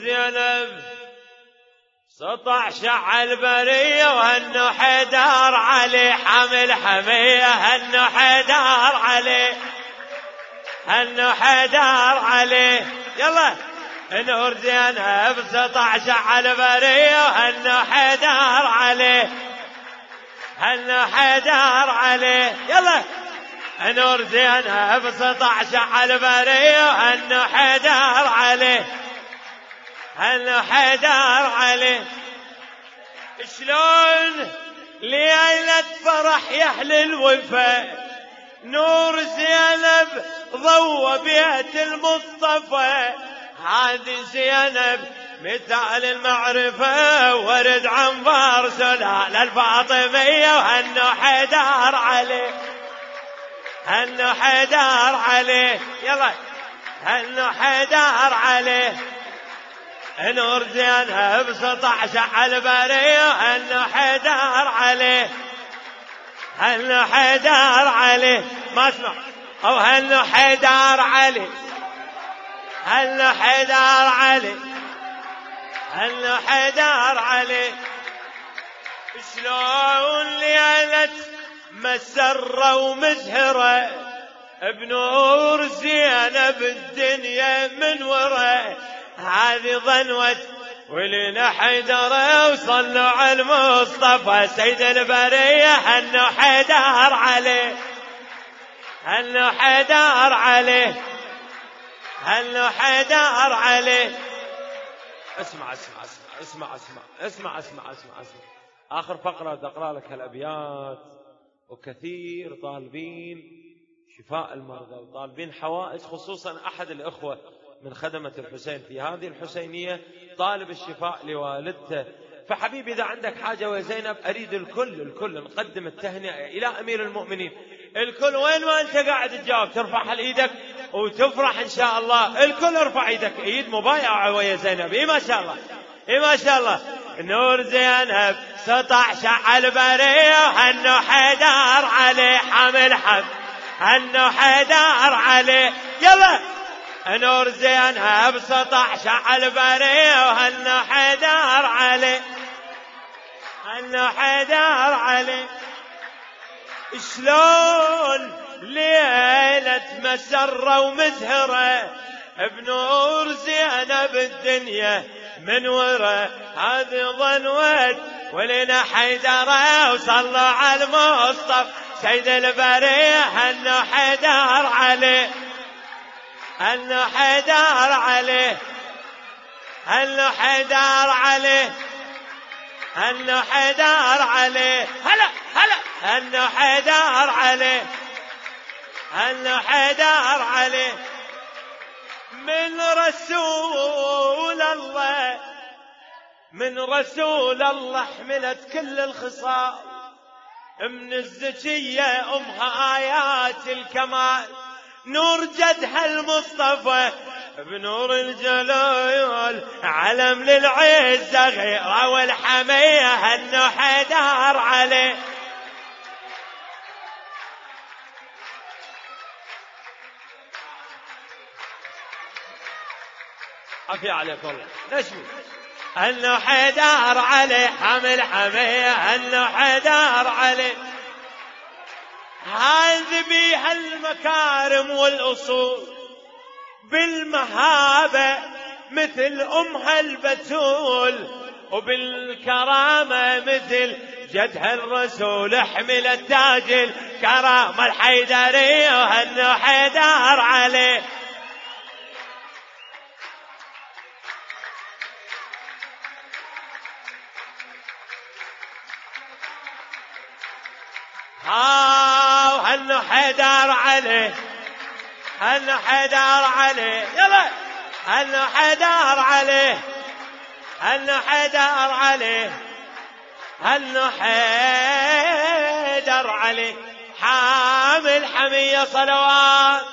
زينب. سطع شع البرية وهنو حيدار علي حمل حمية هنو حيدار علي. هنو حيدار علي. يلا نور زينب سطع شع البرية وهنو حيدار علي. هنو حيدار علي. يلا نور زينب سطع شع البرية وهنو حيدار عليه هل حدار عليه؟ شلون ليلة فرح يحل الوفا؟ نور زينب ضوى بيت المصطفى. هذه زينب مثال المعرفة ورد عنبر سلالة الفاطمية وهنو حدار عليه. هنو حدار عليه. يلا. هنو حدار عليه. نور بسطح سطعش على انه حدار عليه الحدار عليه ما أسمع. أو الحدار عليه الحدار عليه الحدار عليه شلون ليلت مسرة ومزهرة بنور زينب الدنيا من وراء. هذه ظنوة ولنا حيدر وصلوا على المصطفى سيد البرية. هنو حيدر عليه. هنو حيدر عليه. هنو حيدر عليه. اسمع اسمع اسمع اسمع اسمع اسمع اسمع اسمع اسمع. آخر فقرة أقرأ لك هالأبيات. وكثير طالبين شفاء المرضى وطالبين حوائج خصوصا أحد الإخوة من خدمة الحسين. في هذه الحسينية طالب الشفاء لوالدته. فحبيبي إذا عندك حاجة ويا زينب أريد الكل الكل نقدم التهنئة إلى أمير المؤمنين. الكل وين ما أنت قاعد تجاوب ترفع إيدك وتفرح إن شاء الله. الكل ارفع إيدك. إيد مبايعة ويا زينب. إي ما شاء الله. إي ما شاء الله. نور زينب سطع شعل برية وهنو حيدار عليه حمل حم هنو حيدار عليه. يلا. نور زينها بسطع شعل بريه وهن حدار عليه هن حدار عليه شلون ليلة مسرة ومزهرة بنور زينب الدنيا من ورا هذه ظنوت ولنا حيدرة وصلوا على المصطفى. سيد البريه هن حدار عليه هل حيدار عليه. هل حيدار عليه. هل حيدار عليه. هلا هلا. هل حيدار عليه. هل حيدار عليه. من رسول الله من رسول الله حملت كل الخصال. من الزكية أمها آيات الكمال. نور جدها المصطفى بنور الجلال علم للعزة غيره والحمية هنو حدار عليه. عافية عليك والله. نشمي. هنو حدار عليه حمل حمية هنو حدار عليه. هذه بيها المكارم والأصول بالمهابة مثل أمها البتول وبالكرامة مثل جدها الرسول احمل التاج الكرامة الحيدرية وهنو حيدار عليه هل حدار عليه؟ هل حدار عليه؟ يلا. هل حدار عليه؟ هل حدار عليه؟ هل حدار عليه؟ حامل حمية صلوات.